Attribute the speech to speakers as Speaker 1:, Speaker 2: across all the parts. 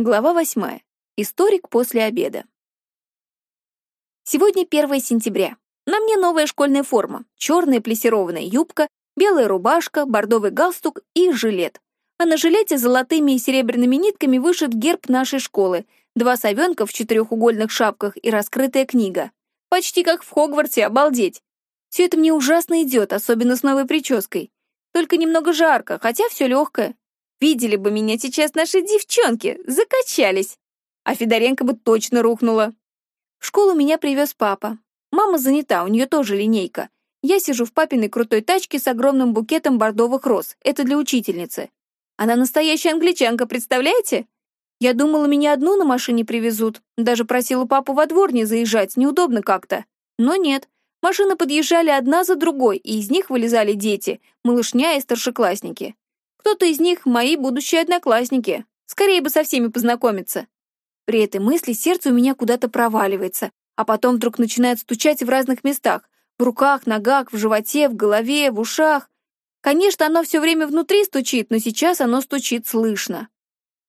Speaker 1: Глава восьмая. Историк после обеда. Сегодня 1 сентября. На мне новая школьная форма. Черная плессированная юбка, белая рубашка, бордовый галстук и жилет. А на жилете золотыми и серебряными нитками вышит герб нашей школы, два совенка в четырехугольных шапках и раскрытая книга. Почти как в Хогвартсе, обалдеть. Все это мне ужасно идет, особенно с новой прической. Только немного жарко, хотя все легкое. Видели бы меня сейчас наши девчонки, закачались. А Федоренко бы точно рухнула. В школу меня привез папа. Мама занята, у нее тоже линейка. Я сижу в папиной крутой тачке с огромным букетом бордовых роз. Это для учительницы. Она настоящая англичанка, представляете? Я думала, меня одну на машине привезут. Даже просила папу во двор не заезжать, неудобно как-то. Но нет. Машины подъезжали одна за другой, и из них вылезали дети, малышня и старшеклассники. Кто-то из них — мои будущие одноклассники. Скорее бы со всеми познакомиться. При этой мысли сердце у меня куда-то проваливается, а потом вдруг начинает стучать в разных местах. В руках, ногах, в животе, в голове, в ушах. Конечно, оно все время внутри стучит, но сейчас оно стучит слышно.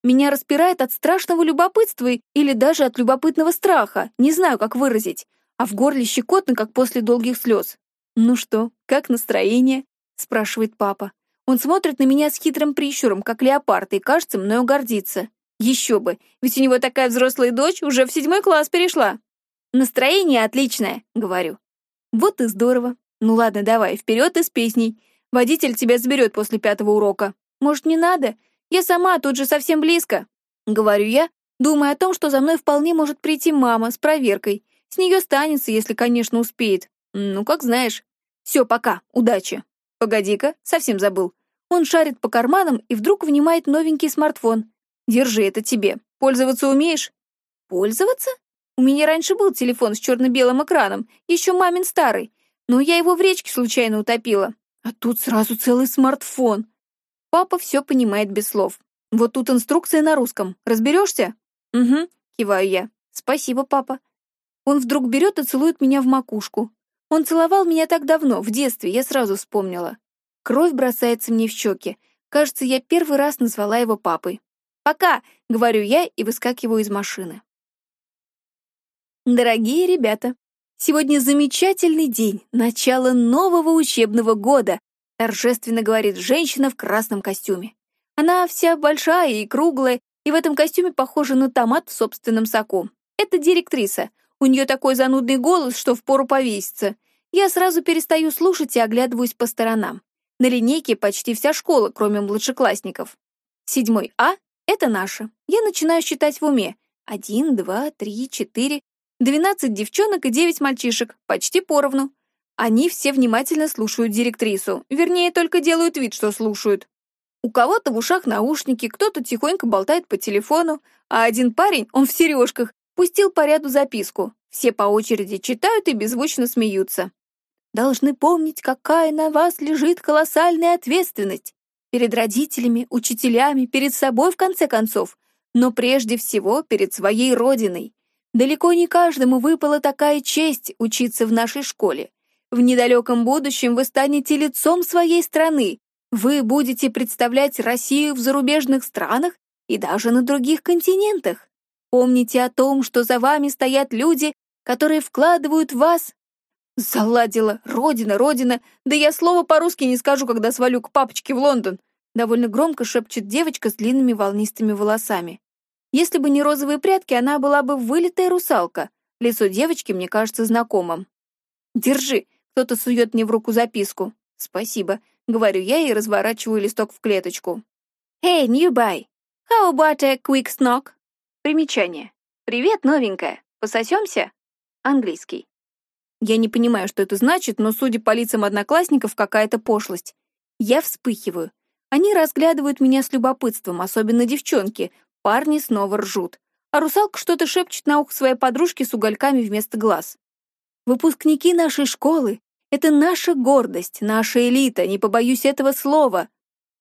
Speaker 1: Меня распирает от страшного любопытства или даже от любопытного страха, не знаю, как выразить, а в горле щекотно, как после долгих слез. «Ну что, как настроение?» — спрашивает папа. Он смотрит на меня с хитрым прищуром, как леопард, и, кажется, мною гордится. Еще бы, ведь у него такая взрослая дочь уже в седьмой класс перешла. Настроение отличное, говорю. Вот и здорово. Ну ладно, давай, вперед и с песней. Водитель тебя заберет после пятого урока. Может, не надо? Я сама тут же совсем близко. Говорю я, думая о том, что за мной вполне может прийти мама с проверкой. С нее станется, если, конечно, успеет. Ну, как знаешь. Все, пока, удачи. Погоди-ка, совсем забыл. Он шарит по карманам и вдруг вынимает новенький смартфон. «Держи, это тебе. Пользоваться умеешь?» «Пользоваться? У меня раньше был телефон с черно-белым экраном, еще мамин старый, но я его в речке случайно утопила. А тут сразу целый смартфон. Папа все понимает без слов. Вот тут инструкция на русском. Разберешься? Угу, киваю я. Спасибо, папа. Он вдруг берет и целует меня в макушку. Он целовал меня так давно, в детстве, я сразу вспомнила. Кровь бросается мне в щеки. Кажется, я первый раз назвала его папой. «Пока!» — говорю я и выскакиваю из машины. Дорогие ребята, сегодня замечательный день, начало нового учебного года, торжественно говорит женщина в красном костюме. Она вся большая и круглая, и в этом костюме похожа на томат в собственном соку. Это директриса. У нее такой занудный голос, что впору повеситься. Я сразу перестаю слушать и оглядываюсь по сторонам. На линейке почти вся школа, кроме младшеклассников. Седьмой А — это наша. Я начинаю считать в уме. Один, два, три, четыре. Двенадцать девчонок и девять мальчишек, почти поровну. Они все внимательно слушают директрису, вернее, только делают вид, что слушают. У кого-то в ушах наушники, кто-то тихонько болтает по телефону, а один парень, он в сережках, пустил по ряду записку. Все по очереди читают и беззвучно смеются должны помнить, какая на вас лежит колоссальная ответственность перед родителями, учителями, перед собой, в конце концов, но прежде всего перед своей родиной. Далеко не каждому выпала такая честь учиться в нашей школе. В недалеком будущем вы станете лицом своей страны. Вы будете представлять Россию в зарубежных странах и даже на других континентах. Помните о том, что за вами стоят люди, которые вкладывают в вас Заладила. Родина, родина. Да я слова по-русски не скажу, когда свалю к папочке в Лондон. Довольно громко шепчет девочка с длинными волнистыми волосами. Если бы не розовые прятки, она была бы вылитая русалка. Лицо девочки мне кажется знакомым. «Держи!» — кто-то сует мне в руку записку. «Спасибо», — говорю я и разворачиваю листок в клеточку. «Hey, new boy! How about a quick snog?» Примечание. «Привет, новенькая! Пососемся?» Английский. Я не понимаю, что это значит, но, судя по лицам одноклассников, какая-то пошлость. Я вспыхиваю. Они разглядывают меня с любопытством, особенно девчонки. Парни снова ржут. А русалка что-то шепчет на ухо своей подружке с угольками вместо глаз. Выпускники нашей школы — это наша гордость, наша элита, не побоюсь этого слова.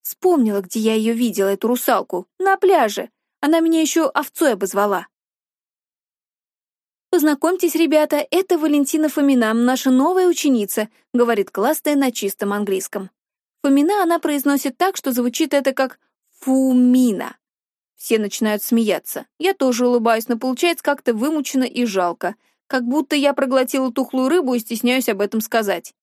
Speaker 1: Вспомнила, где я ее видела, эту русалку. На пляже. Она меня еще овцой обозвала. «Познакомьтесь, ребята, это Валентина Фомина, наша новая ученица», говорит классная на чистом английском. Фомина она произносит так, что звучит это как «фумина». Все начинают смеяться. Я тоже улыбаюсь, но получается как-то вымучено и жалко. Как будто я проглотила тухлую рыбу и стесняюсь об этом сказать.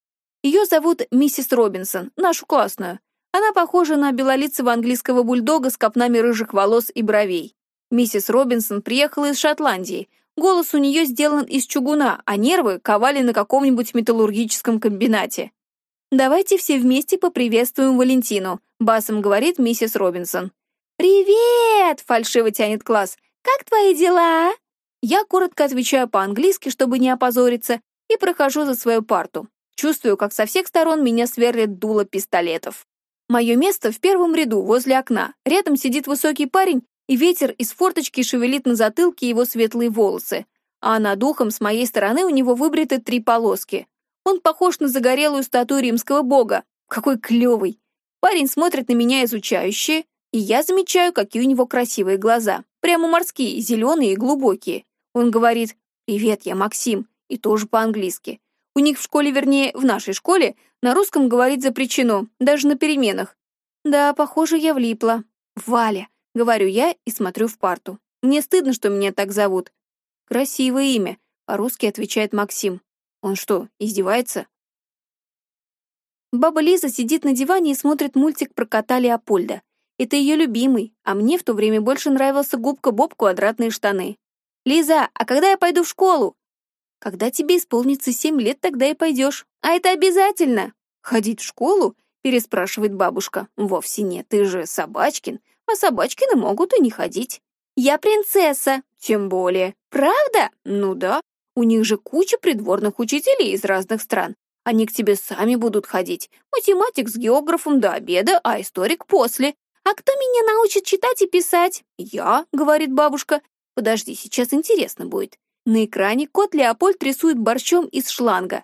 Speaker 1: Ее зовут миссис Робинсон, нашу классную. Она похожа на белолицего английского бульдога с копнами рыжих волос и бровей. Миссис Робинсон приехала из Шотландии. Голос у нее сделан из чугуна, а нервы ковали на каком-нибудь металлургическом комбинате. «Давайте все вместе поприветствуем Валентину», — басом говорит миссис Робинсон. «Привет!» — фальшиво тянет класс. «Как твои дела?» Я коротко отвечаю по-английски, чтобы не опозориться, и прохожу за свою парту. Чувствую, как со всех сторон меня сверлит дуло пистолетов. Мое место в первом ряду, возле окна. Рядом сидит высокий парень, и ветер из форточки шевелит на затылке его светлые волосы. А над ухом с моей стороны у него выбриты три полоски. Он похож на загорелую статую римского бога. Какой клевый. Парень смотрит на меня изучающе, и я замечаю, какие у него красивые глаза. Прямо морские, зеленые и глубокие. Он говорит «Привет, я Максим», и тоже по-английски. У них в школе, вернее, в нашей школе, на русском говорить запрещено, даже на переменах. Да, похоже, я влипла. «Валя», — говорю я и смотрю в парту. Мне стыдно, что меня так зовут. Красивое имя, по-русски отвечает Максим. Он что, издевается? Баба Лиза сидит на диване и смотрит мультик про кота Леопольда. Это ее любимый, а мне в то время больше нравился губка Боб квадратные штаны. «Лиза, а когда я пойду в школу?» «Когда тебе исполнится семь лет, тогда и пойдешь. А это обязательно!» «Ходить в школу?» — переспрашивает бабушка. «Вовсе нет, ты же собачкин, а собачкины могут и не ходить». «Я принцесса!» «Тем более». «Правда?» «Ну да. У них же куча придворных учителей из разных стран. Они к тебе сами будут ходить. Математик с географом до обеда, а историк после. «А кто меня научит читать и писать?» «Я», — говорит бабушка. «Подожди, сейчас интересно будет». На экране кот Леопольд рисует борщом из шланга.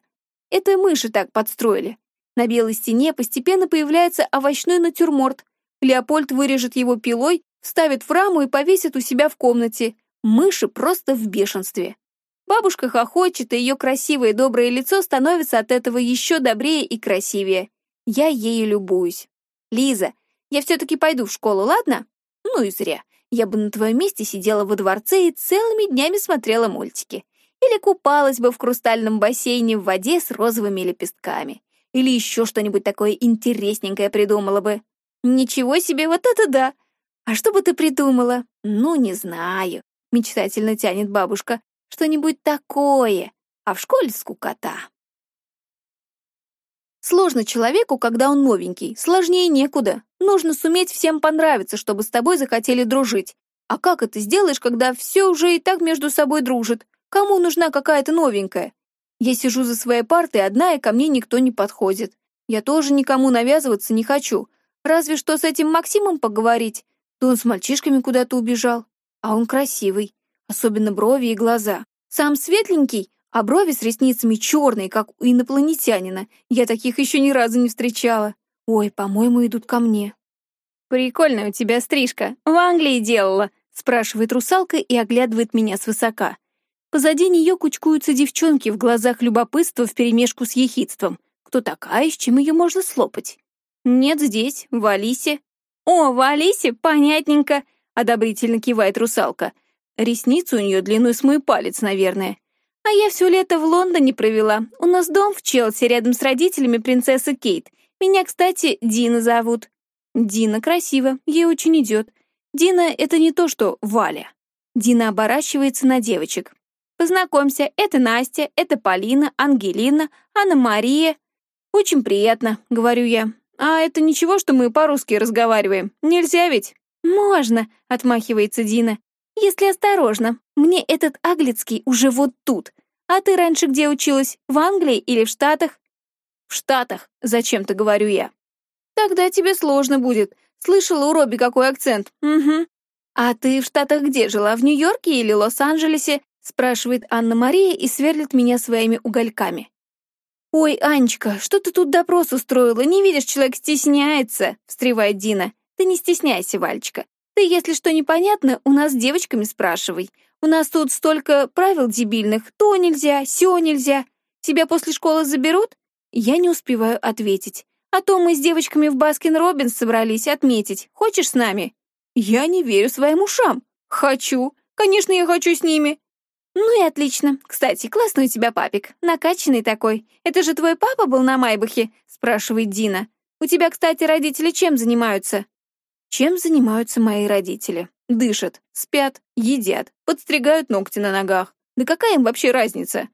Speaker 1: Это мыши так подстроили. На белой стене постепенно появляется овощной натюрморт. Леопольд вырежет его пилой, вставит в раму и повесит у себя в комнате. Мыши просто в бешенстве. Бабушка хохочет, и ее красивое доброе лицо становится от этого еще добрее и красивее. Я ею любуюсь. «Лиза, я все-таки пойду в школу, ладно? Ну и зря. Я бы на твоем месте сидела во дворце и целыми днями смотрела мультики. Или купалась бы в хрустальном бассейне в воде с розовыми лепестками. Или еще что-нибудь такое интересненькое придумала бы. Ничего себе, вот это да! А что бы ты придумала? Ну, не знаю. Мечтательно тянет бабушка. Что-нибудь такое. А в школе скукота. Сложно человеку, когда он новенький, сложнее некуда. Нужно суметь всем понравиться, чтобы с тобой захотели дружить. А как это сделаешь, когда все уже и так между собой дружит? Кому нужна какая-то новенькая? Я сижу за своей партой одна, и ко мне никто не подходит. Я тоже никому навязываться не хочу. Разве что с этим Максимом поговорить. Да он с мальчишками куда-то убежал. А он красивый. Особенно брови и глаза. Сам светленький, а брови с ресницами черные, как у инопланетянина. Я таких еще ни разу не встречала. Ой, по-моему, идут ко мне. «Прикольная у тебя стрижка. В Англии делала», — спрашивает русалка и оглядывает меня свысока. Позади нее кучкуются девчонки в глазах любопытства вперемешку с ехидством. Кто такая, с чем ее можно слопать? «Нет, здесь, в Алисе». «О, в Алисе? Понятненько», — одобрительно кивает русалка. Ресницы у нее длиной с мой палец, наверное. А я все лето в Лондоне провела. У нас дом в Челси рядом с родителями принцессы Кейт. Меня, кстати, Дина зовут. Дина красиво, ей очень идет. Дина — это не то, что Валя. Дина оборачивается на девочек. Познакомься, это Настя, это Полина, Ангелина, Анна-Мария. Очень приятно, говорю я. А это ничего, что мы по-русски разговариваем? Нельзя ведь? Можно, отмахивается Дина. Если осторожно, мне этот Аглицкий уже вот тут. А ты раньше где училась? В Англии или в Штатах? В Штатах, зачем-то говорю я. Тогда тебе сложно будет. Слышала у Робби какой акцент. Угу. А ты в Штатах где жила? В Нью-Йорке или Лос-Анджелесе? Спрашивает Анна-Мария и сверлит меня своими угольками. «Ой, Анечка, что ты тут допрос устроила? Не видишь, человек стесняется!» — встревает Дина. «Ты не стесняйся, Вальчика. Ты, если что непонятно, у нас с девочками спрашивай. У нас тут столько правил дебильных. То нельзя, сё нельзя. Тебя после школы заберут? Я не успеваю ответить. А то мы с девочками в Баскин-Роббинс собрались отметить. Хочешь с нами? Я не верю своим ушам. Хочу. Конечно, я хочу с ними. Ну и отлично. Кстати, классный у тебя папик. Накачанный такой. Это же твой папа был на Майбахе? Спрашивает Дина. У тебя, кстати, родители чем занимаются? Чем занимаются мои родители? Дышат, спят, едят, подстригают ногти на ногах. Да какая им вообще разница?